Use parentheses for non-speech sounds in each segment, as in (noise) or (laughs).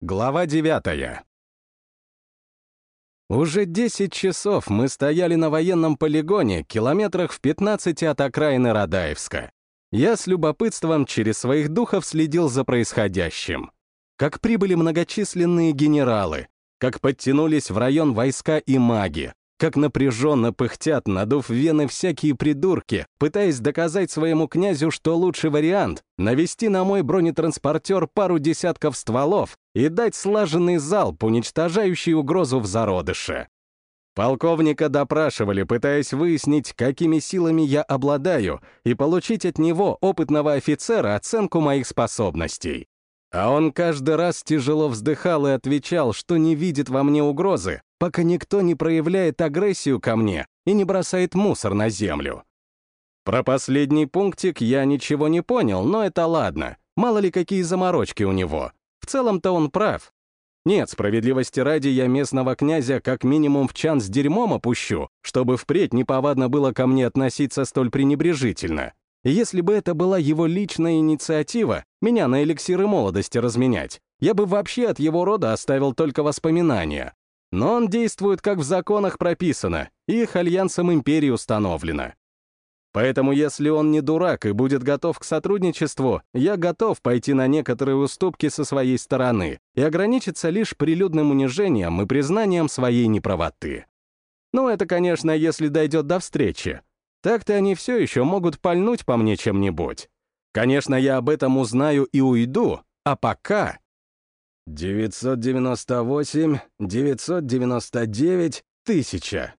Глава 9. Уже 10 часов мы стояли на военном полигоне, километрах в 15 от окраины Радаевска. Я с любопытством через своих духов следил за происходящим. Как прибыли многочисленные генералы, как подтянулись в район войска и маги, как напряженно пыхтят, надув вены всякие придурки, пытаясь доказать своему князю, что лучший вариант — навести на мой бронетранспортер пару десятков стволов и дать слаженный залп, уничтожающий угрозу в зародыше. Полковника допрашивали, пытаясь выяснить, какими силами я обладаю, и получить от него, опытного офицера, оценку моих способностей. А он каждый раз тяжело вздыхал и отвечал, что не видит во мне угрозы, пока никто не проявляет агрессию ко мне и не бросает мусор на землю. Про последний пунктик я ничего не понял, но это ладно. Мало ли какие заморочки у него. В целом-то он прав. Нет, справедливости ради я местного князя как минимум в чан с дерьмом опущу, чтобы впредь неповадно было ко мне относиться столь пренебрежительно. Если бы это была его личная инициатива, меня на эликсиры молодости разменять, я бы вообще от его рода оставил только воспоминания. Но он действует, как в законах прописано, и их альянсом империи установлено. Поэтому если он не дурак и будет готов к сотрудничеству, я готов пойти на некоторые уступки со своей стороны и ограничиться лишь прилюдным унижением и признанием своей неправоты. Ну, это, конечно, если дойдет до встречи. Так-то они все еще могут пальнуть по мне чем-нибудь. Конечно, я об этом узнаю и уйду, а пока... 998, 999, тысяча.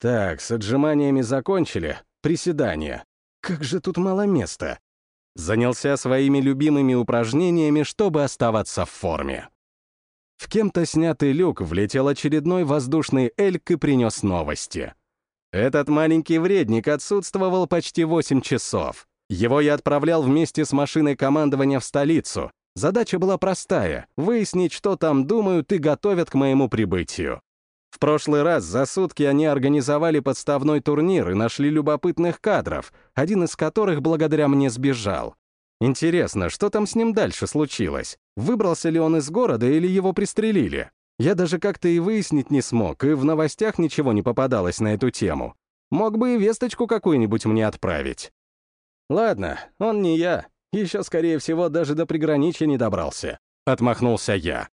Так, с отжиманиями закончили. Приседания. Как же тут мало места. Занялся своими любимыми упражнениями, чтобы оставаться в форме. В кем-то снятый люк влетел очередной воздушный эльк и принес новости. Этот маленький вредник отсутствовал почти 8 часов. Его я отправлял вместе с машиной командования в столицу, Задача была простая — выяснить, что там думают и готовят к моему прибытию. В прошлый раз за сутки они организовали подставной турнир и нашли любопытных кадров, один из которых благодаря мне сбежал. Интересно, что там с ним дальше случилось? Выбрался ли он из города или его пристрелили? Я даже как-то и выяснить не смог, и в новостях ничего не попадалось на эту тему. Мог бы и весточку какую-нибудь мне отправить. Ладно, он не я, еще, скорее всего, даже до приграничья не добрался. Отмахнулся я.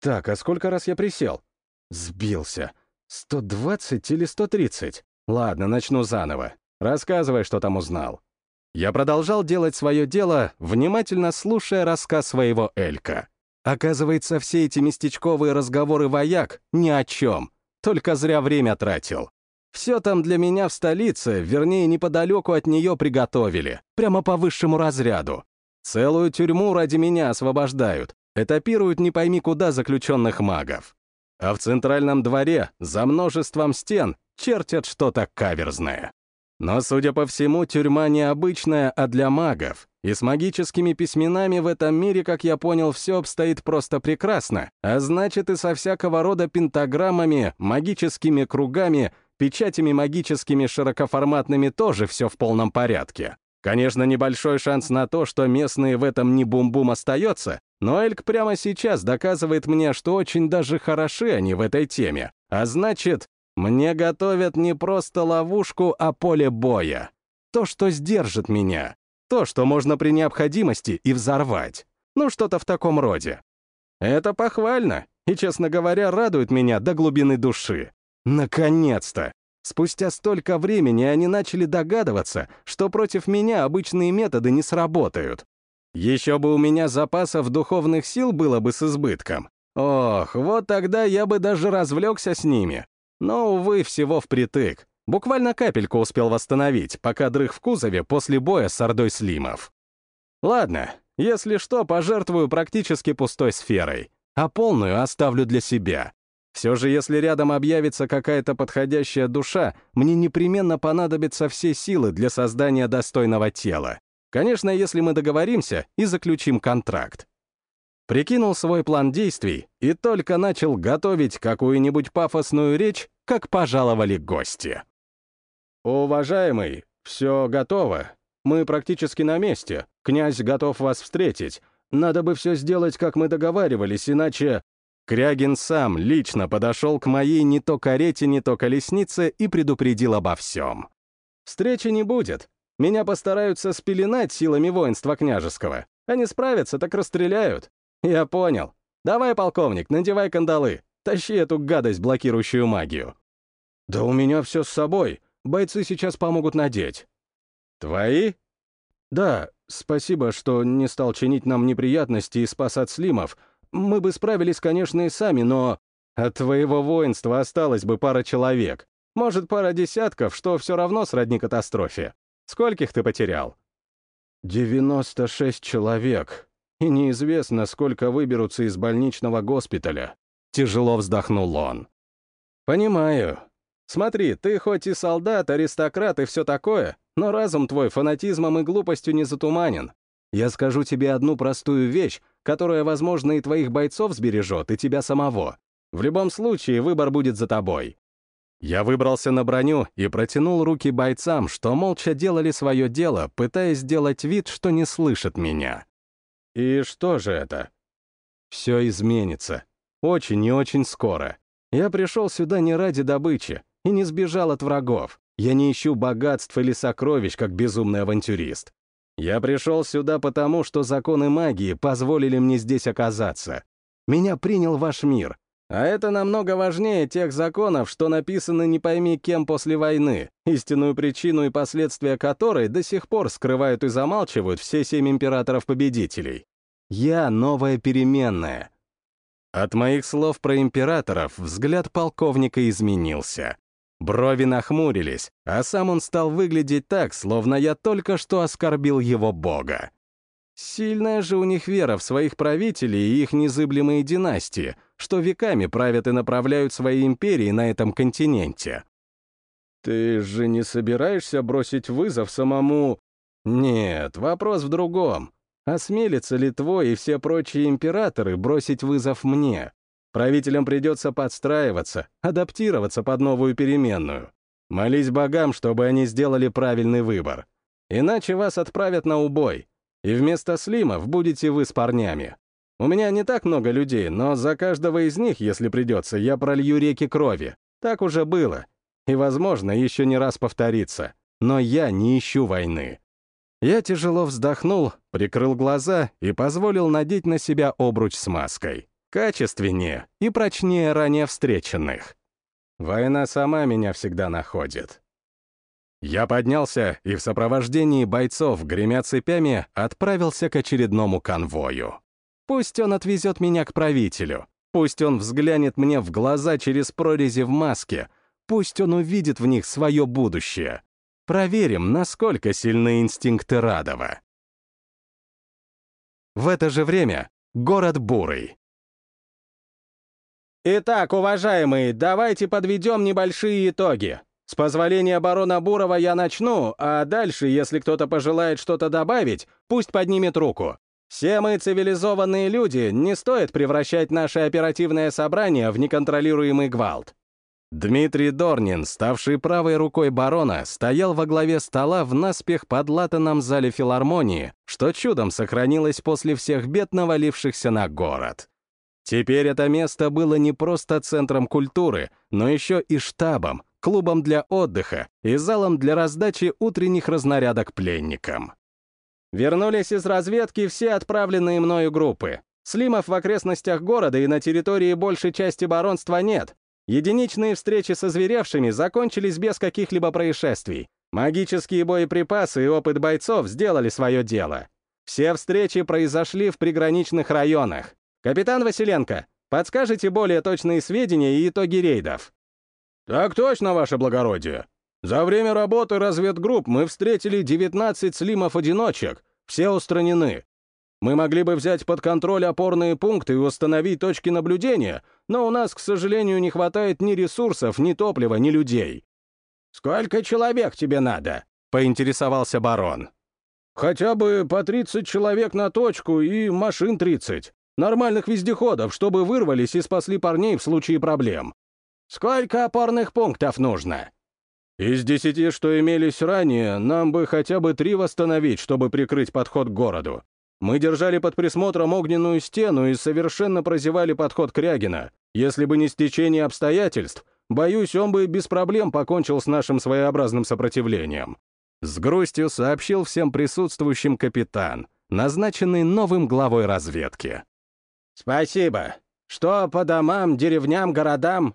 Так, а сколько раз я присел? Сбился. 120 или 130? Ладно, начну заново. Рассказывай, что там узнал. Я продолжал делать свое дело, внимательно слушая рассказ своего Элька. Оказывается, все эти местечковые разговоры вояк ни о чем, только зря время тратил. Все там для меня в столице, вернее, неподалеку от нее приготовили, прямо по высшему разряду. Целую тюрьму ради меня освобождают, этапируют не пойми куда заключенных магов. А в центральном дворе, за множеством стен, чертят что-то каверзное. Но, судя по всему, тюрьма не обычная, а для магов. И с магическими письменами в этом мире, как я понял, все обстоит просто прекрасно, а значит и со всякого рода пентаграммами, магическими кругами печатями магическими широкоформатными тоже все в полном порядке. Конечно, небольшой шанс на то, что местные в этом не бум-бум остается, но Эльк прямо сейчас доказывает мне, что очень даже хороши они в этой теме. А значит, мне готовят не просто ловушку, а поле боя. То, что сдержит меня. То, что можно при необходимости и взорвать. Ну, что-то в таком роде. Это похвально и, честно говоря, радует меня до глубины души. Наконец-то! Спустя столько времени они начали догадываться, что против меня обычные методы не сработают. Еще бы у меня запасов духовных сил было бы с избытком. Ох, вот тогда я бы даже развлекся с ними. Но, увы, всего впритык. Буквально капельку успел восстановить, пока дрых в кузове после боя с Ордой Слимов. Ладно, если что, пожертвую практически пустой сферой, а полную оставлю для себя. Все же, если рядом объявится какая-то подходящая душа, мне непременно понадобятся все силы для создания достойного тела. Конечно, если мы договоримся и заключим контракт. Прикинул свой план действий и только начал готовить какую-нибудь пафосную речь, как пожаловали гости. «Уважаемый, все готово. Мы практически на месте. Князь готов вас встретить. Надо бы все сделать, как мы договаривались, иначе...» Крягин сам лично подошел к моей не то карете, не то колеснице и предупредил обо всем. «Встречи не будет. Меня постараются спеленать силами воинства княжеского. Они справятся, так расстреляют. Я понял. Давай, полковник, надевай кандалы. Тащи эту гадость, блокирующую магию». «Да у меня все с собой. Бойцы сейчас помогут надеть». «Твои?» «Да, спасибо, что не стал чинить нам неприятности и спас от слимов. Мы бы справились, конечно, и сами, но... От твоего воинства осталось бы пара человек. Может, пара десятков, что все равно сродни катастрофе. Скольких ты потерял?» «Девяносто шесть человек. И неизвестно, сколько выберутся из больничного госпиталя». Тяжело вздохнул он. «Понимаю. Смотри, ты хоть и солдат, аристократ и все такое, но разум твой фанатизмом и глупостью не затуманен. Я скажу тебе одну простую вещь, которая, возможно, и твоих бойцов сбережет, и тебя самого. В любом случае, выбор будет за тобой. Я выбрался на броню и протянул руки бойцам, что молча делали свое дело, пытаясь сделать вид, что не слышат меня. И что же это? Все изменится. Очень и очень скоро. Я пришел сюда не ради добычи и не сбежал от врагов. Я не ищу богатств или сокровищ, как безумный авантюрист. Я пришел сюда потому, что законы магии позволили мне здесь оказаться. Меня принял ваш мир. А это намного важнее тех законов, что написаны не пойми кем после войны, истинную причину и последствия которой до сих пор скрывают и замалчивают все семь императоров-победителей. Я — новая переменная. От моих слов про императоров взгляд полковника изменился. Брови нахмурились, а сам он стал выглядеть так, словно я только что оскорбил его бога. Сильная же у них вера в своих правителей и их незыблемые династии, что веками правят и направляют свои империи на этом континенте. Ты же не собираешься бросить вызов самому... Нет, вопрос в другом. Осмелится ли твой и все прочие императоры бросить вызов мне? Правителям придется подстраиваться, адаптироваться под новую переменную. Молись богам, чтобы они сделали правильный выбор. Иначе вас отправят на убой, и вместо слимов будете вы с парнями. У меня не так много людей, но за каждого из них, если придется, я пролью реки крови. Так уже было. И, возможно, еще не раз повторится. Но я не ищу войны. Я тяжело вздохнул, прикрыл глаза и позволил надеть на себя обруч с маской качественнее и прочнее ранее встреченных. Война сама меня всегда находит. Я поднялся и в сопровождении бойцов, гремя цепями, отправился к очередному конвою. Пусть он отвезет меня к правителю, пусть он взглянет мне в глаза через прорези в маске, пусть он увидит в них свое будущее. Проверим, насколько сильны инстинкты Радова. В это же время город Бурый. Итак, уважаемые, давайте подведем небольшие итоги. С позволения барона Бурова я начну, а дальше, если кто-то пожелает что-то добавить, пусть поднимет руку. Все мы цивилизованные люди, не стоит превращать наше оперативное собрание в неконтролируемый гвалт. Дмитрий Дорнин, ставший правой рукой барона, стоял во главе стола в наспех подлатанном зале филармонии, что чудом сохранилось после всех бед, навалившихся на город. Теперь это место было не просто центром культуры, но еще и штабом, клубом для отдыха и залом для раздачи утренних разнарядок пленникам. Вернулись из разведки все отправленные мною группы. Слимов в окрестностях города и на территории большей части баронства нет. Единичные встречи со зверевшими закончились без каких-либо происшествий. Магические боеприпасы и опыт бойцов сделали свое дело. Все встречи произошли в приграничных районах. «Капитан Василенко, подскажите более точные сведения и итоги рейдов?» «Так точно, ваше благородие. За время работы разведгрупп мы встретили 19 слимов-одиночек, все устранены. Мы могли бы взять под контроль опорные пункты и установить точки наблюдения, но у нас, к сожалению, не хватает ни ресурсов, ни топлива, ни людей». «Сколько человек тебе надо?» — поинтересовался барон. «Хотя бы по 30 человек на точку и машин 30. Нормальных вездеходов, чтобы вырвались и спасли парней в случае проблем. Сколько опорных пунктов нужно? Из десяти, что имелись ранее, нам бы хотя бы три восстановить, чтобы прикрыть подход к городу. Мы держали под присмотром огненную стену и совершенно прозевали подход Крягина. Если бы не стечение обстоятельств, боюсь, он бы без проблем покончил с нашим своеобразным сопротивлением. С грустью сообщил всем присутствующим капитан, назначенный новым главой разведки. «Спасибо. Что по домам, деревням, городам?»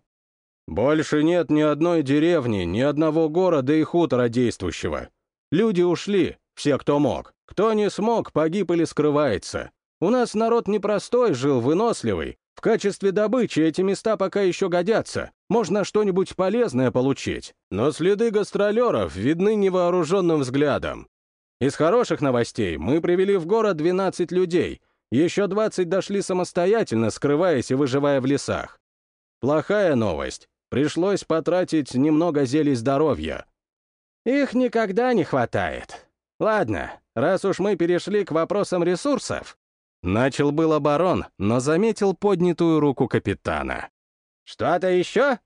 «Больше нет ни одной деревни, ни одного города и хутора действующего. Люди ушли, все, кто мог. Кто не смог, погиб или скрывается. У нас народ непростой жил, выносливый. В качестве добычи эти места пока еще годятся. Можно что-нибудь полезное получить. Но следы гастролеров видны невооруженным взглядом. Из хороших новостей мы привели в город 12 людей. Еще 20 дошли самостоятельно, скрываясь и выживая в лесах. Плохая новость. Пришлось потратить немного зелий здоровья. Их никогда не хватает. Ладно, раз уж мы перешли к вопросам ресурсов. Начал был оборон, но заметил поднятую руку капитана. Что-то еще?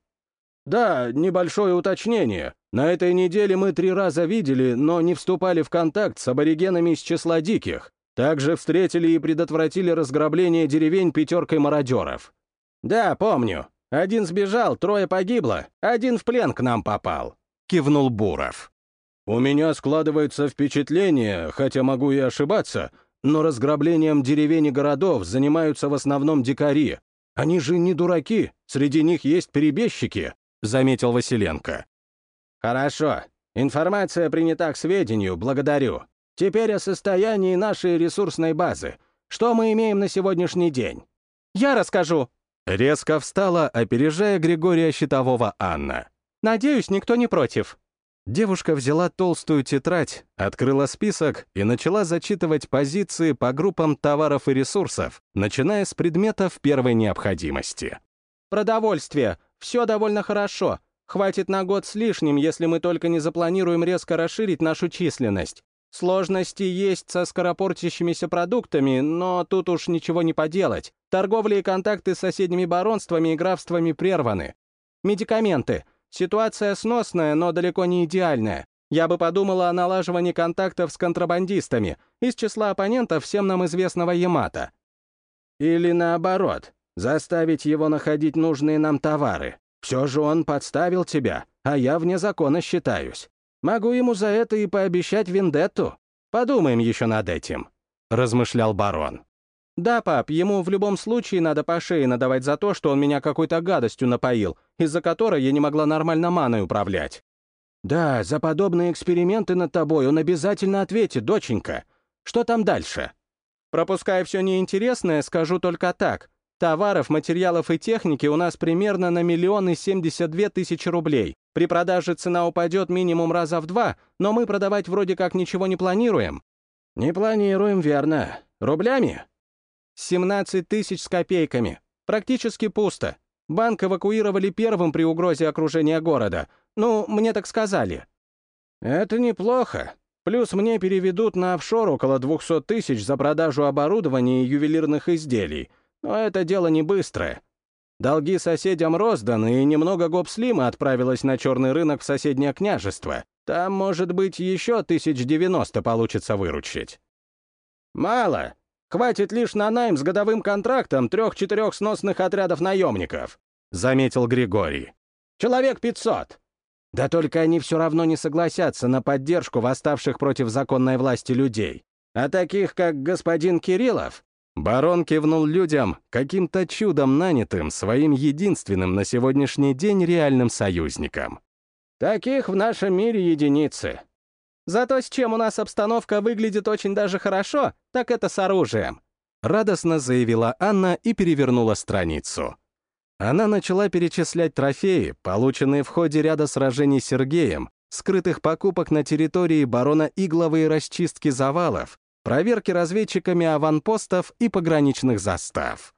Да, небольшое уточнение. На этой неделе мы три раза видели, но не вступали в контакт с аборигенами из числа диких. Также встретили и предотвратили разграбление деревень пятеркой мародеров. Да, помню. Один сбежал, трое погибло, один в плен к нам попал. Кивнул Буров. У меня складывается впечатление, хотя могу и ошибаться, но разграблением деревень и городов занимаются в основном дикари. Они же не дураки, среди них есть перебежчики, заметил Василенко. Хорошо. Информация принята к сведению, благодарю. Теперь о состоянии нашей ресурсной базы. Что мы имеем на сегодняшний день? Я расскажу. Резко встала, опережая Григория Щитового Анна. Надеюсь, никто не против. Девушка взяла толстую тетрадь, открыла список и начала зачитывать позиции по группам товаров и ресурсов, начиная с предметов первой необходимости. Продовольствие. Все довольно хорошо. Хватит на год с лишним, если мы только не запланируем резко расширить нашу численность. Сложности есть со скоропортящимися продуктами, но тут уж ничего не поделать. Торговля и контакты с соседними баронствами и графствами прерваны. Медикаменты — Ситуация сносная, но далеко не идеальная. Я бы подумала о налаживании контактов с контрабандистами из числа оппонентов всем нам известного Ямата. Или наоборот, заставить его находить нужные нам товары. Все же он подставил тебя, а я вне закона считаюсь. Могу ему за это и пообещать вендетту. Подумаем еще над этим», — размышлял барон. «Да, пап, ему в любом случае надо по шее надавать за то, что он меня какой-то гадостью напоил, из-за которой я не могла нормально маной управлять». «Да, за подобные эксперименты над тобой он обязательно ответит, доченька. Что там дальше?» «Пропуская все неинтересное, скажу только так. Товаров, материалов и техники у нас примерно на миллион и семьдесят две тысячи рублей. При продаже цена упадет минимум раза в два, но мы продавать вроде как ничего не планируем». «Не планируем, верно. Рублями?» 17 тысяч с копейками. Практически пусто. Банк эвакуировали первым при угрозе окружения города. Ну, мне так сказали. Это неплохо. Плюс мне переведут на офшор около 200 тысяч за продажу оборудования и ювелирных изделий. Но это дело не быстрое. Долги соседям розданы, и немного гопслима отправилась на черный рынок в соседнее княжество. Там, может быть, еще тысяч девяносто получится выручить. Мало. Хватит лишь на найм с годовым контрактом трех-четырех сносных отрядов наемников», — заметил Григорий. «Человек пятьсот. Да только они все равно не согласятся на поддержку восставших против законной власти людей. А таких, как господин Кириллов, Барон кивнул людям, каким-то чудом нанятым своим единственным на сегодняшний день реальным союзником. «Таких в нашем мире единицы. Зато с чем у нас обстановка выглядит очень даже хорошо, так это с оружием. Радостно заявила Анна и перевернула страницу. Она начала перечислять трофеи, полученные в ходе ряда сражений с Сергеем, скрытых покупок на территории барона Игловой расчистки завалов, проверки разведчиками аванпостов и пограничных застав.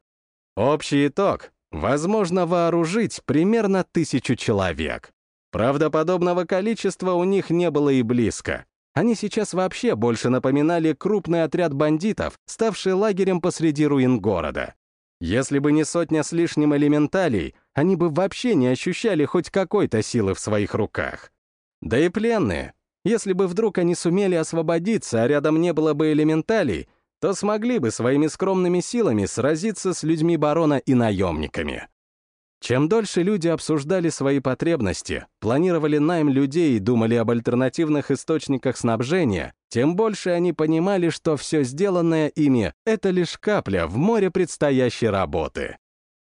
Общий итог — возможно вооружить примерно тысячу человек. Правдоподобного количества у них не было и близко. Они сейчас вообще больше напоминали крупный отряд бандитов, ставший лагерем посреди руин города. Если бы не сотня с лишним элементалей, они бы вообще не ощущали хоть какой-то силы в своих руках. Да и пленные. Если бы вдруг они сумели освободиться, а рядом не было бы элементалей, то смогли бы своими скромными силами сразиться с людьми барона и наемниками. Чем дольше люди обсуждали свои потребности, планировали найм людей и думали об альтернативных источниках снабжения, тем больше они понимали, что все сделанное ими — это лишь капля в море предстоящей работы.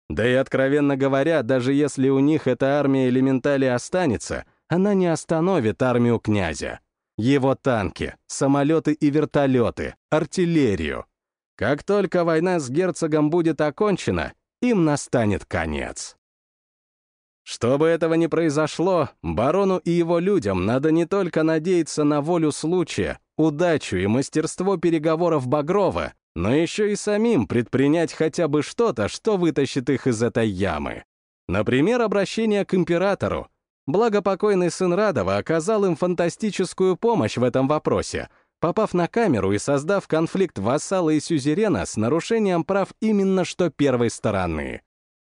Да и, откровенно говоря, даже если у них эта армия элементали останется, она не остановит армию князя. Его танки, самолеты и вертолеты, артиллерию. Как только война с герцогом будет окончена, им настанет конец. Чтобы этого не произошло, барону и его людям надо не только надеяться на волю случая, удачу и мастерство переговоров Багрова, но еще и самим предпринять хотя бы что-то, что вытащит их из этой ямы. Например, обращение к императору. Благопокойный сын Радова оказал им фантастическую помощь в этом вопросе, попав на камеру и создав конфликт вассала и сюзерена с нарушением прав именно что первой стороны.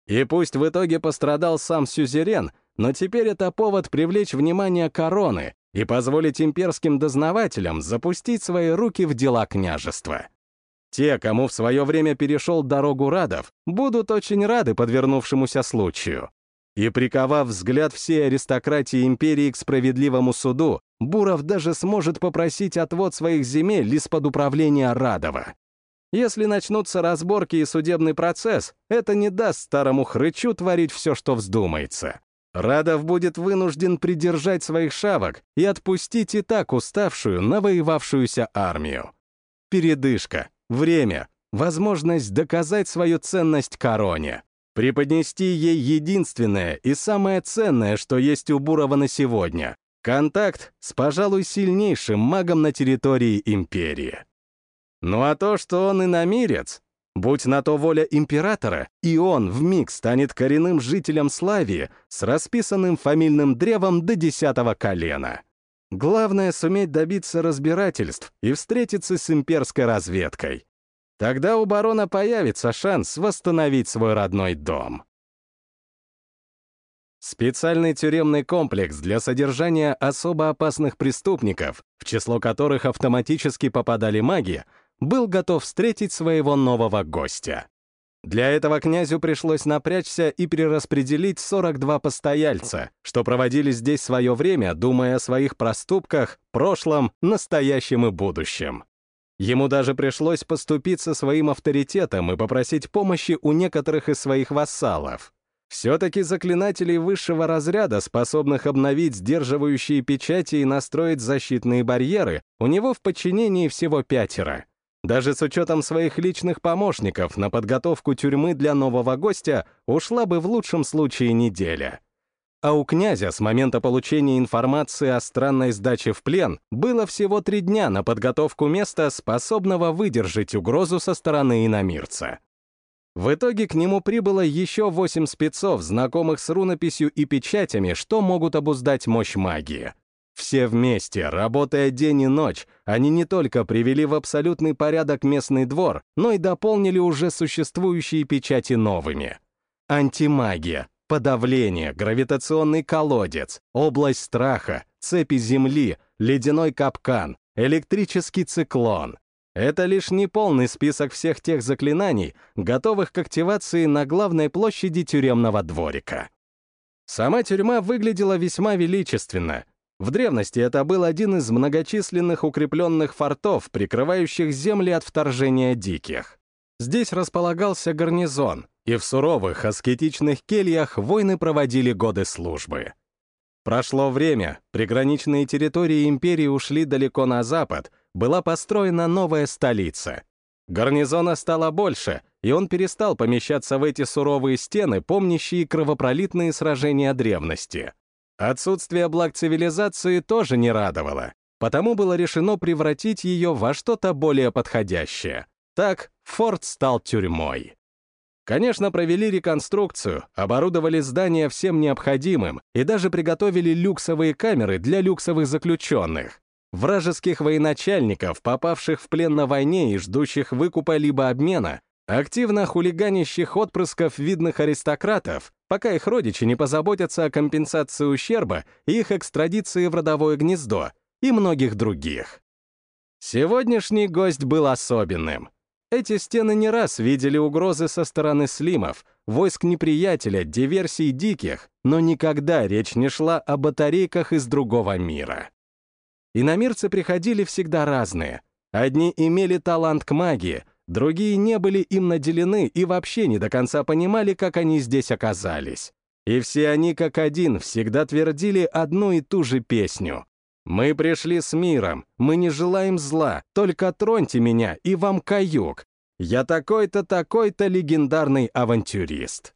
И пусть в итоге пострадал сам сюзерен, но теперь это повод привлечь внимание короны и позволить имперским дознавателям запустить свои руки в дела княжества. Те, кому в свое время перешел дорогу Радов, будут очень рады подвернувшемуся случаю. И приковав взгляд всей аристократии империи к справедливому суду, Буров даже сможет попросить отвод своих земель из-под управления Радова. Если начнутся разборки и судебный процесс, это не даст старому хрычу творить все, что вздумается. Радов будет вынужден придержать своих шавок и отпустить и так уставшую, навоевавшуюся армию. Передышка, время, возможность доказать свою ценность короне, преподнести ей единственное и самое ценное, что есть у Бурова на сегодня — контакт с, пожалуй, сильнейшим магом на территории империи. Ну а то, что он иномирец, будь на то воля императора, и он вмиг станет коренным жителем Славии с расписанным фамильным древом до десятого колена. Главное — суметь добиться разбирательств и встретиться с имперской разведкой. Тогда у барона появится шанс восстановить свой родной дом. Специальный тюремный комплекс для содержания особо опасных преступников, в число которых автоматически попадали маги, был готов встретить своего нового гостя. Для этого князю пришлось напрячься и перераспределить 42 постояльца, что проводили здесь свое время, думая о своих проступках, прошлом, настоящем и будущем. Ему даже пришлось поступиться своим авторитетом и попросить помощи у некоторых из своих вассалов. Все-таки заклинателей высшего разряда, способных обновить сдерживающие печати и настроить защитные барьеры, у него в подчинении всего пятеро — даже с учетом своих личных помощников на подготовку тюрьмы для нового гостя ушла бы в лучшем случае неделя. А у князя с момента получения информации о странной сдаче в плен было всего три дня на подготовку места, способного выдержать угрозу со стороны иномирца. В итоге к нему прибыло еще восемь спецов, знакомых с рунописью и печатями, что могут обуздать мощь магии. Все вместе, работая день и ночь, они не только привели в абсолютный порядок местный двор, но и дополнили уже существующие печати новыми. Антимагия, подавление, гравитационный колодец, область страха, цепи земли, ледяной капкан, электрический циклон. Это лишь неполный список всех тех заклинаний, готовых к активации на главной площади тюремного дворика. Сама тюрьма выглядела весьма величественно, в древности это был один из многочисленных укрепленных фортов, прикрывающих земли от вторжения диких. Здесь располагался гарнизон, и в суровых аскетичных кельях войны проводили годы службы. Прошло время, приграничные территории империи ушли далеко на запад, была построена новая столица. Гарнизона стало больше, и он перестал помещаться в эти суровые стены, помнящие кровопролитные сражения древности. Отсутствие благ цивилизации тоже не радовало, потому было решено превратить ее во что-то более подходящее. Так форт стал тюрьмой. Конечно, провели реконструкцию, оборудовали здание всем необходимым и даже приготовили люксовые камеры для люксовых заключенных. Вражеских военачальников, попавших в плен на войне и ждущих выкупа либо обмена, активно хулиганящих отпрысков видных аристократов, пока их родичи не позаботятся о компенсации ущерба и их экстрадиции в родовое гнездо, и многих других. Сегодняшний гость был особенным. Эти стены не раз видели угрозы со стороны слимов, войск неприятеля, диверсий диких, но никогда речь не шла о батарейках из другого мира. Иномирцы приходили всегда разные. Одни имели талант к магии, другие не были им наделены и вообще не до конца понимали, как они здесь оказались. И все они как один всегда твердили одну и ту же песню. «Мы пришли с миром, мы не желаем зла, только троньте меня, и вам каюк. Я такой-то, такой-то легендарный авантюрист».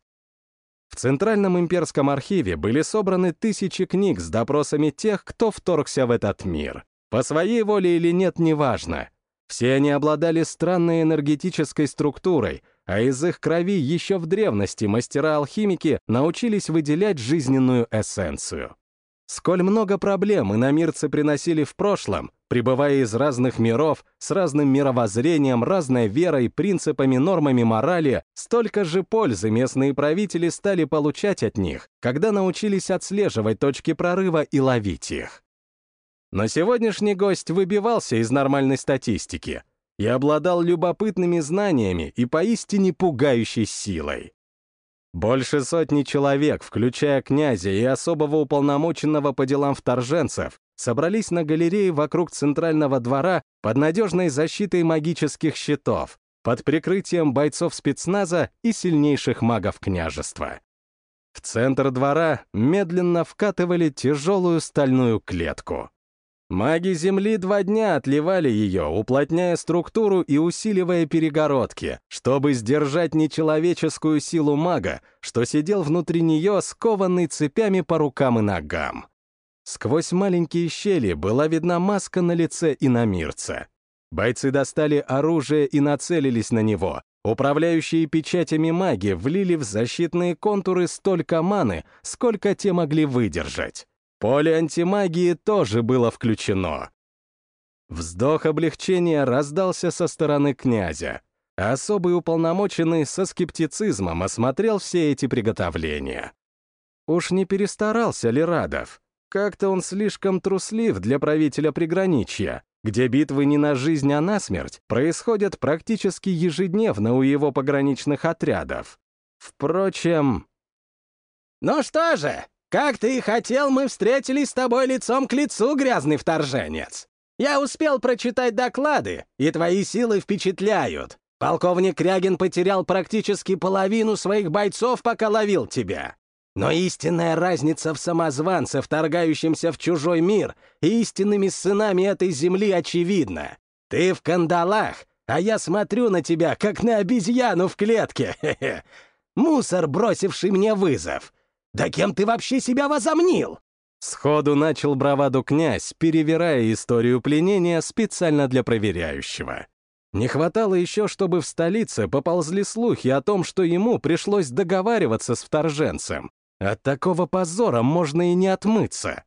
В Центральном имперском архиве были собраны тысячи книг с допросами тех, кто вторгся в этот мир. По своей воле или нет, неважно. Все они обладали странной энергетической структурой, а из их крови еще в древности мастера-алхимики научились выделять жизненную эссенцию. Сколь много проблем иномирцы приносили в прошлом, пребывая из разных миров, с разным мировоззрением, разной верой, принципами, нормами морали, столько же пользы местные правители стали получать от них, когда научились отслеживать точки прорыва и ловить их. Но сегодняшний гость выбивался из нормальной статистики и обладал любопытными знаниями и поистине пугающей силой. Больше сотни человек, включая князя и особого уполномоченного по делам вторженцев, собрались на галерее вокруг центрального двора под надежной защитой магических щитов, под прикрытием бойцов спецназа и сильнейших магов княжества. В центр двора медленно вкатывали тяжелую стальную клетку. Маги Земли два дня отливали ее, уплотняя структуру и усиливая перегородки, чтобы сдержать нечеловеческую силу мага, что сидел внутри нее, скованный цепями по рукам и ногам. Сквозь маленькие щели была видна маска на лице иномирца. Бойцы достали оружие и нацелились на него. Управляющие печатями маги влили в защитные контуры столько маны, сколько те могли выдержать. Поле антимагии тоже было включено. Вздох облегчения раздался со стороны князя. Особый уполномоченный со скептицизмом осмотрел все эти приготовления. Уж не перестарался ли Радов? Как-то он слишком труслив для правителя приграничья, где битвы не на жизнь, а на смерть происходят практически ежедневно у его пограничных отрядов. Впрочем... «Ну что же, как ты и хотел, мы встретились с тобой лицом к лицу, грязный вторженец. Я успел прочитать доклады, и твои силы впечатляют. Полковник Крягин потерял практически половину своих бойцов, пока ловил тебя. Но истинная разница в самозванце, вторгающемся в чужой мир, и истинными сынами этой земли очевидна. Ты в кандалах, а я смотрю на тебя, как на обезьяну в клетке. (laughs) Мусор, бросивший мне вызов. «Да кем ты вообще себя возомнил?» Сходу начал браваду князь, перевирая историю пленения специально для проверяющего. Не хватало еще, чтобы в столице поползли слухи о том, что ему пришлось договариваться с вторженцем. От такого позора можно и не отмыться.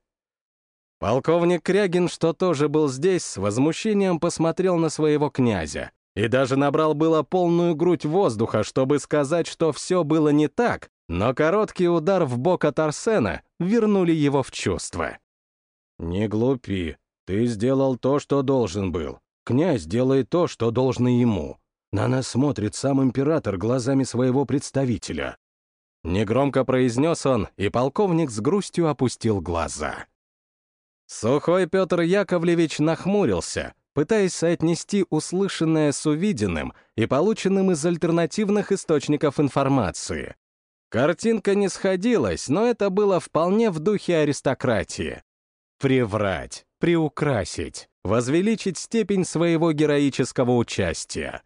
Полковник Крягин, что тоже был здесь, с возмущением посмотрел на своего князя и даже набрал было полную грудь воздуха, чтобы сказать, что все было не так, но короткий удар в бок от Арсена вернули его в чувство. «Не глупи. Ты сделал то, что должен был. Князь делает то, что должно ему. На нас смотрит сам император глазами своего представителя». Негромко произнес он, и полковник с грустью опустил глаза. Сухой Петр Яковлевич нахмурился, пытаясь соотнести услышанное с увиденным и полученным из альтернативных источников информации. Картинка не сходилась, но это было вполне в духе аристократии. Приврать, приукрасить, возвеличить степень своего героического участия.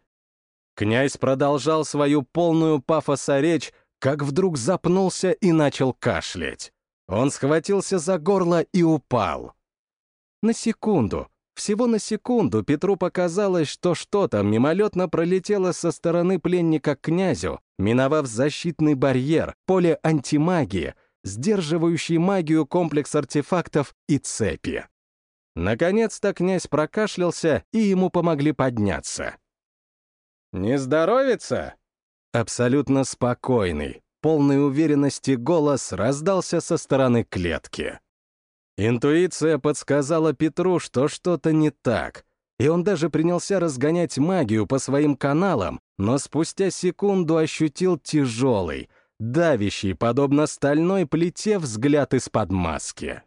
Князь продолжал свою полную пафоса речь, как вдруг запнулся и начал кашлять. Он схватился за горло и упал. На секунду, всего на секунду Петру показалось, что что-то мимолетно пролетело со стороны пленника к князю, миновав защитный барьер, поле антимагии, сдерживающий магию комплекс артефактов и цепи. Наконец-то князь прокашлялся, и ему помогли подняться. «Не здоровится?» Абсолютно спокойный, полный уверенности голос раздался со стороны клетки. Интуиция подсказала Петру, что что-то не так. и он даже принялся разгонять магию по своим каналам, но спустя секунду ощутил тяжелый, давящий, подобно стальной плите, взгляд из-под маски.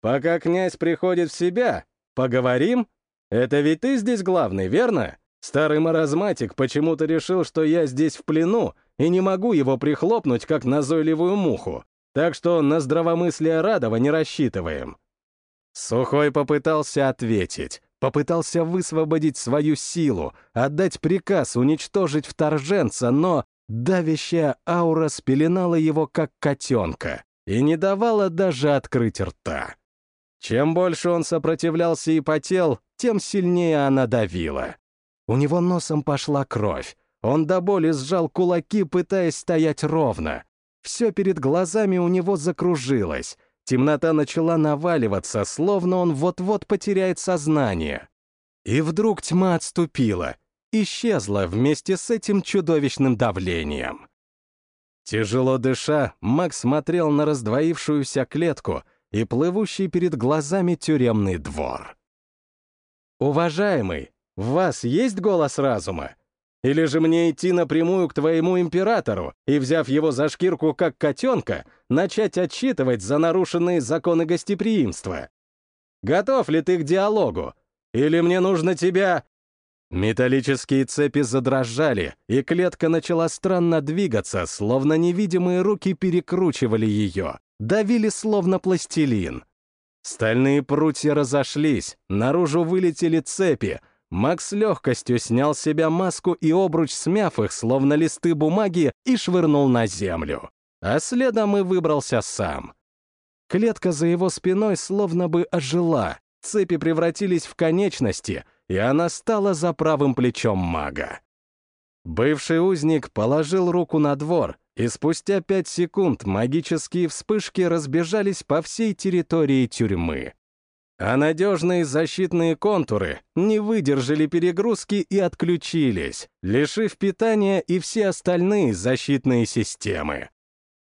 «Пока князь приходит в себя, поговорим? Это ведь ты здесь главный, верно? Старый маразматик почему-то решил, что я здесь в плену, и не могу его прихлопнуть, как назойливую муху. Так что на здравомыслие Радова не рассчитываем». Сухой попытался ответить, попытался высвободить свою силу, отдать приказ уничтожить вторженца, но давящая аура спеленала его как котенка и не давала даже открыть рта. Чем больше он сопротивлялся и потел, тем сильнее она давила. У него носом пошла кровь, он до боли сжал кулаки, пытаясь стоять ровно. Все перед глазами у него закружилось. Темнота начала наваливаться, словно он вот-вот потеряет сознание. И вдруг тьма отступила, исчезла вместе с этим чудовищным давлением. Тяжело дыша, Макс смотрел на раздвоившуюся клетку и плывущий перед глазами тюремный двор. «Уважаемый, в вас есть голос разума?» Или же мне идти напрямую к твоему императору и, взяв его за шкирку как котенка, начать отчитывать за нарушенные законы гостеприимства? Готов ли ты к диалогу? Или мне нужно тебя...» Металлические цепи задрожали, и клетка начала странно двигаться, словно невидимые руки перекручивали ее, давили словно пластилин. Стальные прутья разошлись, наружу вылетели цепи — Макс легкостью снял с себя маску и обруч, смяв их, словно листы бумаги, и швырнул на землю. А следом и выбрался сам. Клетка за его спиной словно бы ожила, цепи превратились в конечности, и она стала за правым плечом мага. Бывший узник положил руку на двор, и спустя пять секунд магические вспышки разбежались по всей территории тюрьмы а надежные защитные контуры не выдержали перегрузки и отключились, лишив питания и все остальные защитные системы.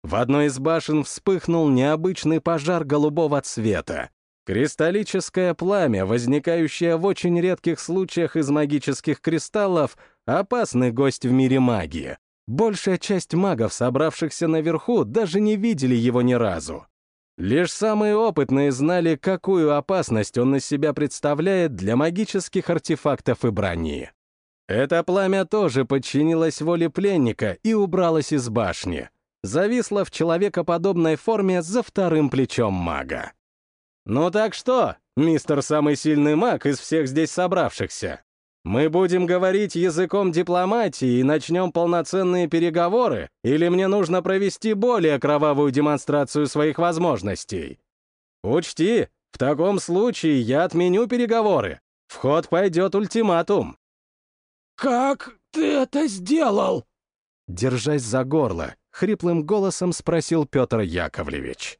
В одной из башен вспыхнул необычный пожар голубого цвета. Кристаллическое пламя, возникающее в очень редких случаях из магических кристаллов, опасный гость в мире магии. Большая часть магов, собравшихся наверху, даже не видели его ни разу. Лишь самые опытные знали, какую опасность он из себя представляет для магических артефактов и брони. Это пламя тоже подчинилось воле пленника и убралось из башни. Зависло в человекоподобной форме за вторым плечом мага. «Ну так что, мистер самый сильный маг из всех здесь собравшихся?» Мы будем говорить языком дипломатии и начнем полноценные переговоры, или мне нужно провести более кровавую демонстрацию своих возможностей? Учти, в таком случае я отменю переговоры. В ход пойдет ультиматум. «Как ты это сделал?» Держась за горло, хриплым голосом спросил Петр Яковлевич.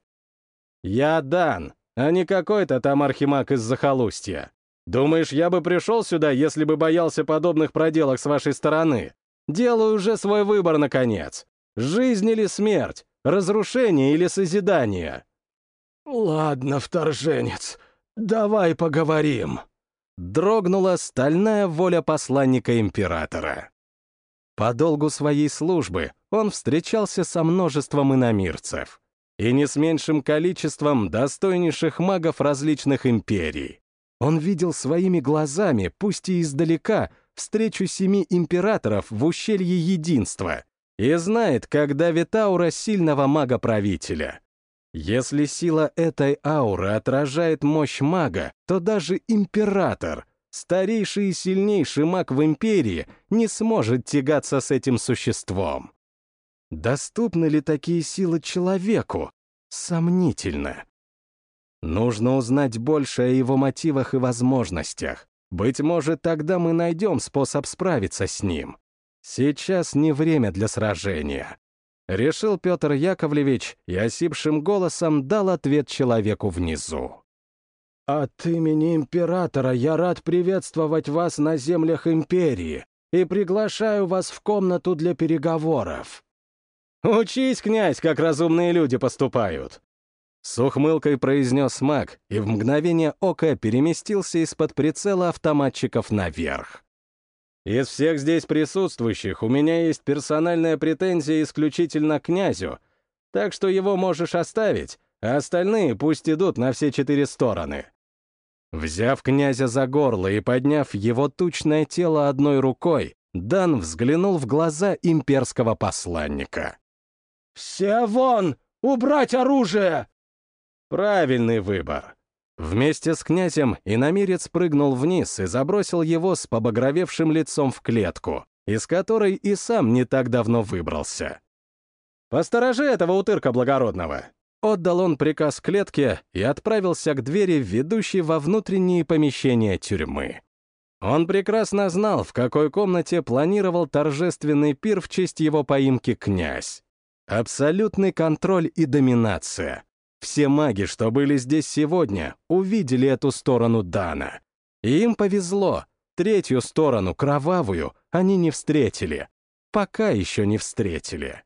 «Я Дан, а не какой-то там архимаг из захолустья. Думаешь, я бы пришел сюда, если бы боялся подобных проделок с вашей стороны? Делаю уже свой выбор, наконец. Жизнь или смерть? Разрушение или созидание?» «Ладно, вторженец, давай поговорим», — дрогнула стальная воля посланника императора. По долгу своей службы он встречался со множеством иномирцев и не с меньшим количеством достойнейших магов различных империй. Он видел своими глазами, пусть и издалека, встречу семи императоров в ущелье Единства и знает, как давит сильного мага-правителя. Если сила этой ауры отражает мощь мага, то даже император, старейший и сильнейший маг в империи, не сможет тягаться с этим существом. Доступны ли такие силы человеку? Сомнительно. Нужно узнать больше о его мотивах и возможностях. Быть может, тогда мы найдем способ справиться с ним. Сейчас не время для сражения. Решил Петр Яковлевич и осипшим голосом дал ответ человеку внизу. «От имени императора я рад приветствовать вас на землях империи и приглашаю вас в комнату для переговоров». «Учись, князь, как разумные люди поступают», С ухмылкой произнес маг и в мгновение ока переместился из-под прицела автоматчиков наверх. Из всех здесь присутствующих у меня есть персональная претензия исключительно к князю, так что его можешь оставить, а остальные пусть идут на все четыре стороны. Взяв князя за горло и подняв его тучное тело одной рукой, Дан взглянул в глаза имперского посланника. «Все вон! Убрать оружие!» Правильный выбор. Вместе с князем иномирец прыгнул вниз и забросил его с побагровевшим лицом в клетку, из которой и сам не так давно выбрался. «Посторожи этого утырка благородного!» Отдал он приказ клетке и отправился к двери, ведущей во внутренние помещения тюрьмы. Он прекрасно знал, в какой комнате планировал торжественный пир в честь его поимки князь. Абсолютный контроль и доминация. Все маги, что были здесь сегодня, увидели эту сторону Дана. И им повезло. Третью сторону, кровавую, они не встретили. Пока еще не встретили.